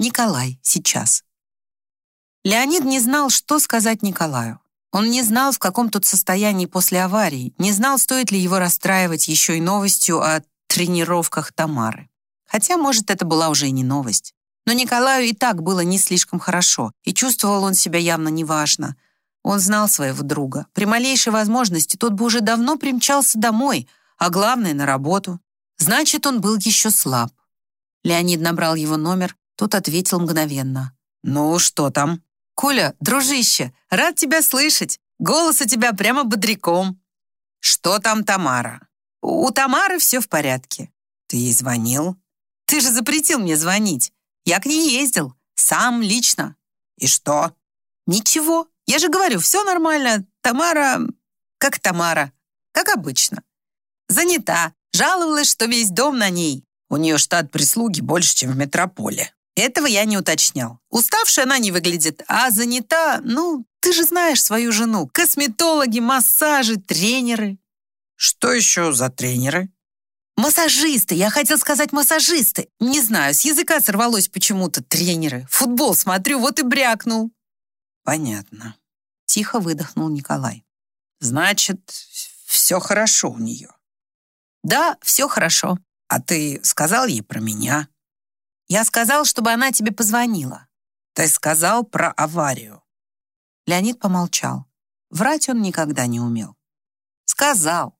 Николай сейчас. Леонид не знал, что сказать Николаю. Он не знал, в каком тут состоянии после аварии, не знал, стоит ли его расстраивать еще и новостью о тренировках Тамары. Хотя, может, это была уже и не новость. Но Николаю и так было не слишком хорошо, и чувствовал он себя явно неважно. Он знал своего друга. При малейшей возможности тот бы уже давно примчался домой, а главное — на работу. Значит, он был еще слаб. Леонид набрал его номер, тот ответил мгновенно. «Ну, что там?» «Коля, дружище, рад тебя слышать. Голос у тебя прямо бодряком». «Что там Тамара?» «У Тамары все в порядке». «Ты ей звонил?» «Ты же запретил мне звонить. Я к ней ездил. Сам, лично». «И что?» «Ничего. Я же говорю, все нормально. Тамара... Как Тамара. Как обычно. Занята. Жаловалась, что весь дом на ней. У нее штат прислуги больше, чем в метрополе. Этого я не уточнял. Уставшая она не выглядит, а занята, ну, ты же знаешь свою жену. Косметологи, массажи, тренеры. Что еще за тренеры? Массажисты, я хотел сказать массажисты. Не знаю, с языка сорвалось почему-то тренеры. Футбол смотрю, вот и брякнул. Понятно. Тихо выдохнул Николай. Значит, все хорошо у нее. Да, все хорошо. А ты сказал ей про меня? Я сказал, чтобы она тебе позвонила. Ты сказал про аварию. Леонид помолчал. Врать он никогда не умел. Сказал.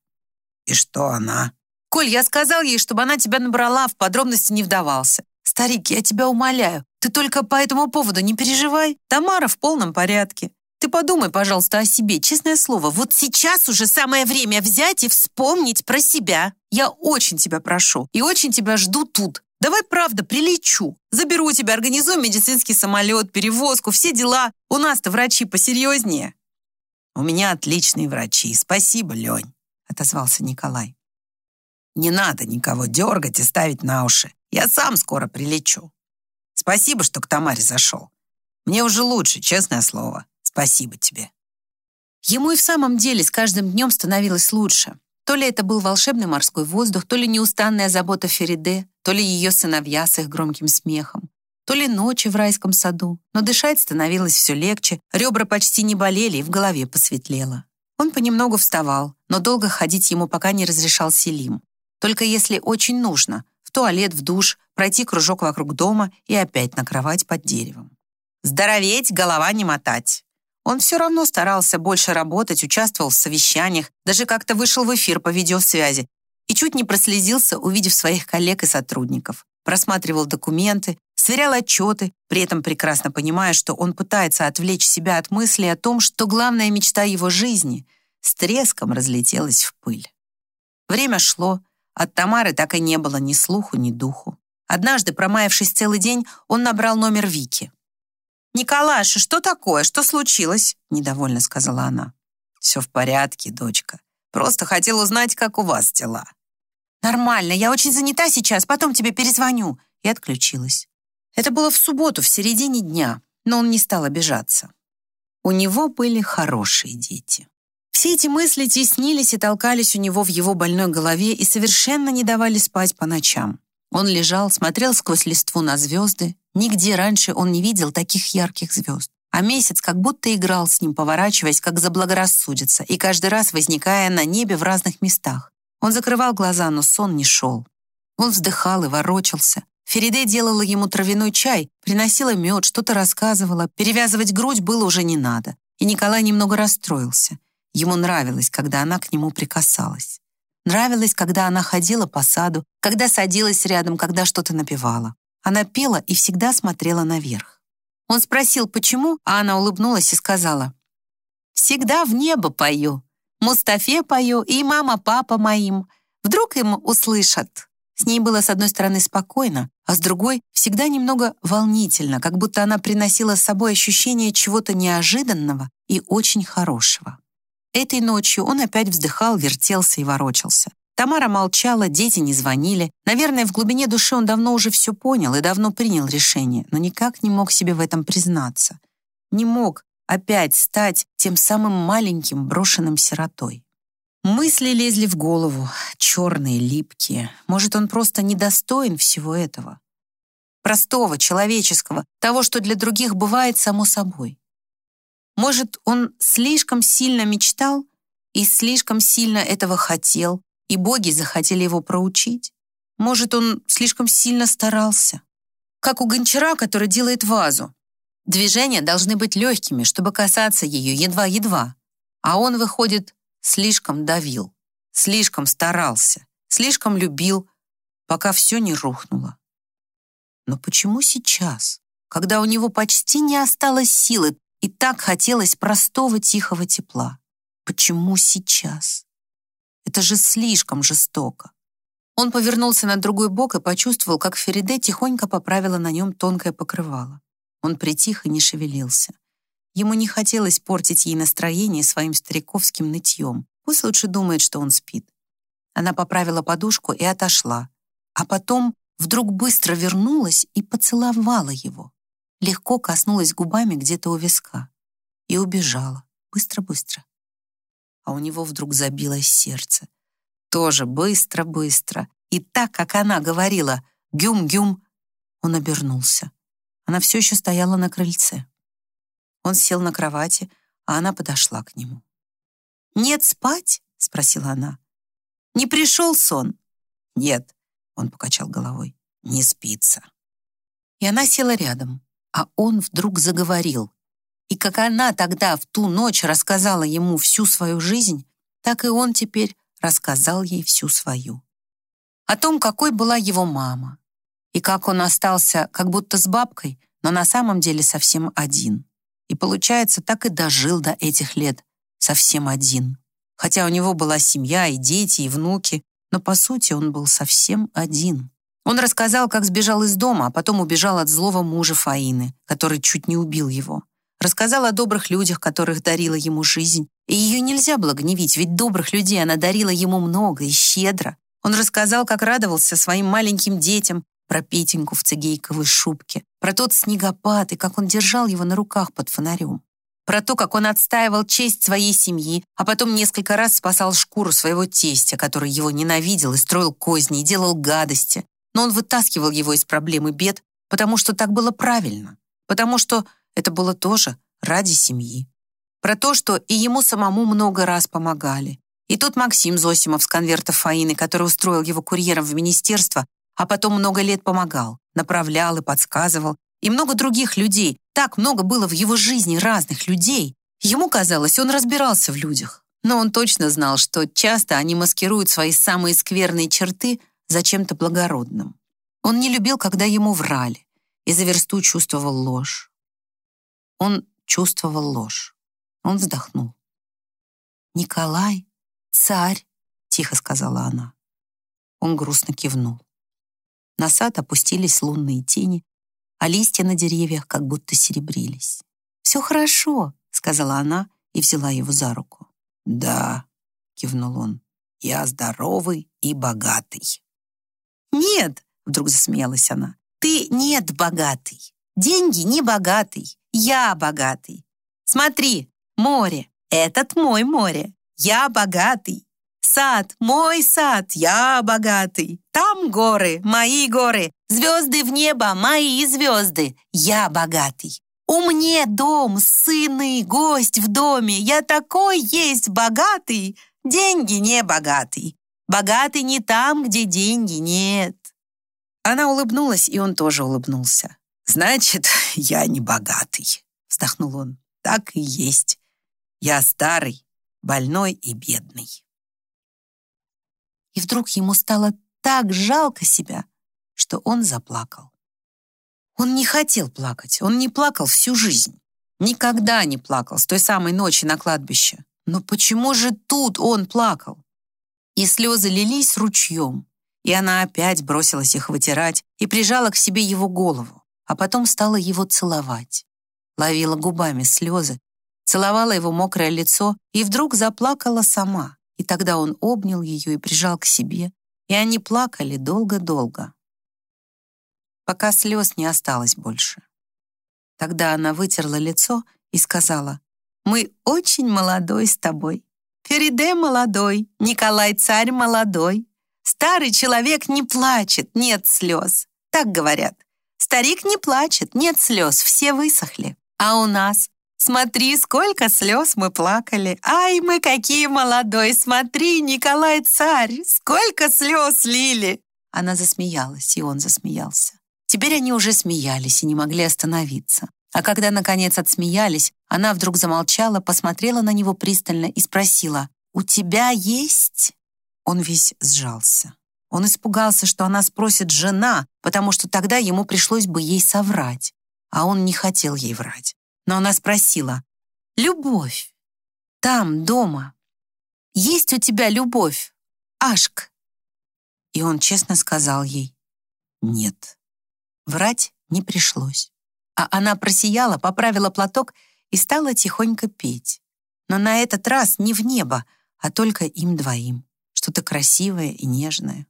И что она? Коль, я сказал ей, чтобы она тебя набрала, в подробности не вдавался. Старик, я тебя умоляю, ты только по этому поводу не переживай. Тамара в полном порядке. Ты подумай, пожалуйста, о себе. Честное слово, вот сейчас уже самое время взять и вспомнить про себя. Я очень тебя прошу и очень тебя жду тут. Давай, правда, прилечу. Заберу тебя, организую медицинский самолет, перевозку, все дела. У нас-то врачи посерьезнее». «У меня отличные врачи. Спасибо, Лень», — отозвался Николай. «Не надо никого дергать и ставить на уши. Я сам скоро прилечу. Спасибо, что к Тамаре зашел. Мне уже лучше, честное слово. Спасибо тебе». Ему и в самом деле с каждым днем становилось лучше. То ли это был волшебный морской воздух, то ли неустанная забота Фериде, то ли ее сыновья с их громким смехом, то ли ночи в райском саду. Но дышать становилось все легче, ребра почти не болели и в голове посветлело. Он понемногу вставал, но долго ходить ему пока не разрешал Селим. Только если очень нужно, в туалет, в душ, пройти кружок вокруг дома и опять на кровать под деревом. Здороветь, голова не мотать. Он все равно старался больше работать, участвовал в совещаниях, даже как-то вышел в эфир по видеосвязи и чуть не прослезился, увидев своих коллег и сотрудников. Просматривал документы, сверял отчеты, при этом прекрасно понимая, что он пытается отвлечь себя от мысли о том, что главная мечта его жизни с треском разлетелась в пыль. Время шло, от Тамары так и не было ни слуху, ни духу. Однажды, промаявшись целый день, он набрал номер Вики. «Николаша, что такое? Что случилось?» — недовольно сказала она. «Все в порядке, дочка. Просто хотел узнать, как у вас дела». «Нормально, я очень занята сейчас, потом тебе перезвоню». И отключилась. Это было в субботу, в середине дня, но он не стал обижаться. У него были хорошие дети. Все эти мысли теснились и толкались у него в его больной голове и совершенно не давали спать по ночам. Он лежал, смотрел сквозь листву на звезды. Нигде раньше он не видел таких ярких звезд. А месяц как будто играл с ним, поворачиваясь, как заблагорассудится, и каждый раз возникая на небе в разных местах. Он закрывал глаза, но сон не шел. Он вздыхал и ворочался. Фериде делала ему травяной чай, приносила мед, что-то рассказывала. Перевязывать грудь было уже не надо. И Николай немного расстроился. Ему нравилось, когда она к нему прикасалась. Нравилось, когда она ходила по саду, когда садилась рядом, когда что-то напевала. Она пела и всегда смотрела наверх. Он спросил, почему, а она улыбнулась и сказала, «Всегда в небо пою. Мустафе пою и мама-папа моим. Вдруг им услышат». С ней было с одной стороны спокойно, а с другой всегда немного волнительно, как будто она приносила с собой ощущение чего-то неожиданного и очень хорошего. Этой ночью он опять вздыхал, вертелся и ворочался. Тамара молчала, дети не звонили. Наверное, в глубине души он давно уже все понял и давно принял решение, но никак не мог себе в этом признаться. Не мог опять стать тем самым маленьким брошенным сиротой. Мысли лезли в голову, черные, липкие. Может, он просто недостоин всего этого. простого, человеческого, того, что для других бывает само собой. Может, он слишком сильно мечтал и слишком сильно этого хотел, и боги захотели его проучить? Может, он слишком сильно старался? Как у гончара, который делает вазу. Движения должны быть легкими, чтобы касаться ее едва-едва. А он, выходит, слишком давил, слишком старался, слишком любил, пока все не рухнуло. Но почему сейчас, когда у него почти не осталось силы и так хотелось простого тихого тепла? Почему сейчас? Это же слишком жестоко. Он повернулся на другой бок и почувствовал, как Фериде тихонько поправила на нем тонкое покрывало. Он притих и не шевелился. Ему не хотелось портить ей настроение своим стариковским нытьем. Пусть лучше думает, что он спит. Она поправила подушку и отошла, а потом вдруг быстро вернулась и поцеловала его. Легко коснулась губами где-то у виска и убежала. Быстро-быстро. А у него вдруг забилось сердце тоже быстро-быстро. И так, как она говорила «гюм-гюм», он обернулся. Она все еще стояла на крыльце. Он сел на кровати, а она подошла к нему. «Нет спать?» — спросила она. «Не пришел сон?» «Нет», — он покачал головой, — «не спится». И она села рядом, а он вдруг заговорил. И как она тогда в ту ночь рассказала ему всю свою жизнь, так и он теперь рассказал ей всю свою. О том, какой была его мама, и как он остался как будто с бабкой, но на самом деле совсем один. И получается, так и дожил до этих лет, совсем один. Хотя у него была семья и дети, и внуки, но по сути он был совсем один. Он рассказал, как сбежал из дома, а потом убежал от злого мужа Фаины, который чуть не убил его. Рассказал о добрых людях, которых дарила ему жизнь. И ее нельзя было гневить, ведь добрых людей она дарила ему много и щедро. Он рассказал, как радовался своим маленьким детям, про Петеньку в цигейковой шубке, про тот снегопад и как он держал его на руках под фонарем. Про то, как он отстаивал честь своей семьи, а потом несколько раз спасал шкуру своего тестя, который его ненавидел и строил козни, и делал гадости. Но он вытаскивал его из проблем и бед, потому что так было правильно, потому что это было тоже ради семьи. Про то, что и ему самому много раз помогали. И тот Максим Зосимов с конвертов Фаины, который устроил его курьером в министерство, а потом много лет помогал, направлял и подсказывал. И много других людей. Так много было в его жизни разных людей. Ему казалось, он разбирался в людях. Но он точно знал, что часто они маскируют свои самые скверные черты за чем-то благородным. Он не любил, когда ему врали, и за версту чувствовал ложь. Он чувствовал ложь. Он вздохнул. «Николай, царь!» — тихо сказала она. Он грустно кивнул. На сад опустились лунные тени, а листья на деревьях как будто серебрились. «Все хорошо», — сказала она и взяла его за руку. «Да», — кивнул он, — «я здоровый и богатый». «Нет», — вдруг засмеялась она, — «ты нет богатый. Деньги не богатый. Я богатый. Смотри, море. Этот мой море. Я богатый. Сад, мой сад, я богатый. Там горы, мои горы. Звезды в небо, мои звезды. Я богатый. У мне дом, сыны, гость в доме. Я такой есть богатый. Деньги не богатый. Богатый не там, где деньги нет. Она улыбнулась, и он тоже улыбнулся. «Значит, я не богатый», — вздохнул он. «Так и есть. Я старый, больной и бедный». И вдруг ему стало так жалко себя, что он заплакал. Он не хотел плакать, он не плакал всю жизнь. Никогда не плакал с той самой ночи на кладбище. Но почему же тут он плакал? И слезы лились ручьем, и она опять бросилась их вытирать и прижала к себе его голову а потом стала его целовать. Ловила губами слезы, целовала его мокрое лицо и вдруг заплакала сама. И тогда он обнял ее и прижал к себе, и они плакали долго-долго, пока слез не осталось больше. Тогда она вытерла лицо и сказала, «Мы очень молодой с тобой. Фериде молодой, Николай царь молодой. Старый человек не плачет, нет слез. Так говорят. Старик не плачет, нет слез, все высохли. А у нас? Смотри, сколько слез мы плакали. Ай, мы какие молодой, смотри, Николай царь, сколько слез лили. Она засмеялась, и он засмеялся. Теперь они уже смеялись и не могли остановиться. А когда, наконец, отсмеялись, она вдруг замолчала, посмотрела на него пристально и спросила, «У тебя есть?» Он весь сжался. Он испугался, что она спросит «жена», потому что тогда ему пришлось бы ей соврать. А он не хотел ей врать. Но она спросила, «Любовь, там, дома, есть у тебя любовь, Ашк?» И он честно сказал ей, «Нет». Врать не пришлось. А она просияла, поправила платок и стала тихонько петь. Но на этот раз не в небо, а только им двоим. Что-то красивое и нежное.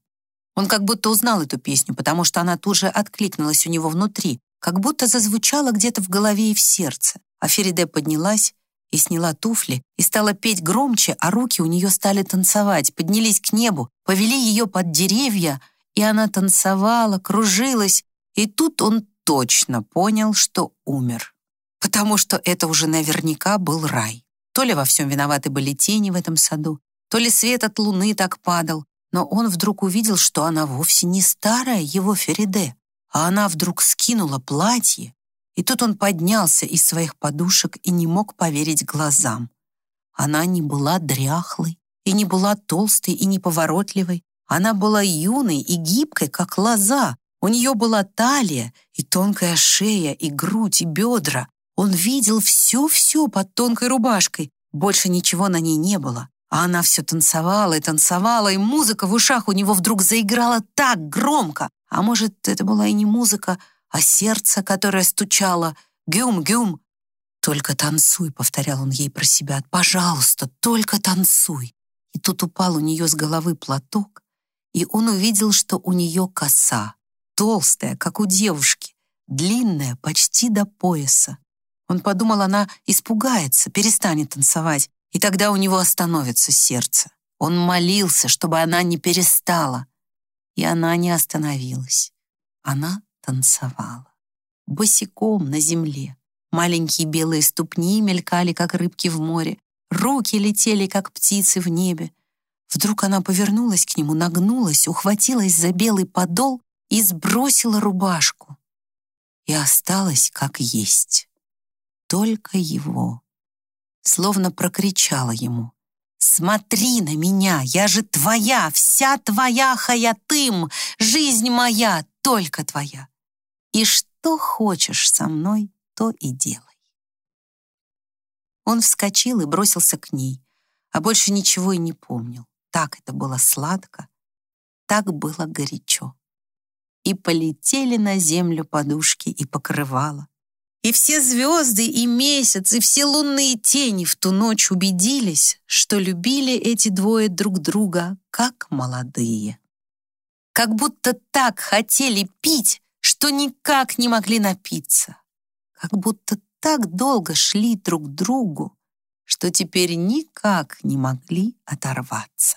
Он как будто узнал эту песню, потому что она тут же откликнулась у него внутри, как будто зазвучала где-то в голове и в сердце. А Фериде поднялась и сняла туфли, и стала петь громче, а руки у нее стали танцевать, поднялись к небу, повели ее под деревья, и она танцевала, кружилась, и тут он точно понял, что умер. Потому что это уже наверняка был рай. То ли во всем виноваты были тени в этом саду, то ли свет от луны так падал, но он вдруг увидел, что она вовсе не старая его Фериде, а она вдруг скинула платье, и тут он поднялся из своих подушек и не мог поверить глазам. Она не была дряхлой, и не была толстой и неповоротливой. Она была юной и гибкой, как лоза. У нее была талия и тонкая шея, и грудь, и бедра. Он видел все-все под тонкой рубашкой. Больше ничего на ней не было. А она все танцевала и танцевала, и музыка в ушах у него вдруг заиграла так громко. А может, это была и не музыка, а сердце, которое стучало «Гюм-гюм». «Только танцуй», — повторял он ей про себя, «пожалуйста, только танцуй». И тут упал у нее с головы платок, и он увидел, что у нее коса, толстая, как у девушки, длинная, почти до пояса. Он подумал, она испугается, перестанет танцевать, и тогда у него остановится сердце. Он молился, чтобы она не перестала, и она не остановилась. Она танцевала. Босиком на земле. Маленькие белые ступни мелькали, как рыбки в море. Руки летели, как птицы в небе. Вдруг она повернулась к нему, нагнулась, ухватилась за белый подол и сбросила рубашку. И осталась как есть. Только его словно прокричала ему. «Смотри на меня, я же твоя, вся твоя, Хаятым, жизнь моя, только твоя. И что хочешь со мной, то и делай». Он вскочил и бросился к ней, а больше ничего и не помнил. Так это было сладко, так было горячо. И полетели на землю подушки и покрывала, и все звезды, и месяц, и все лунные тени в ту ночь убедились, что любили эти двое друг друга, как молодые. Как будто так хотели пить, что никак не могли напиться. Как будто так долго шли друг к другу, что теперь никак не могли оторваться.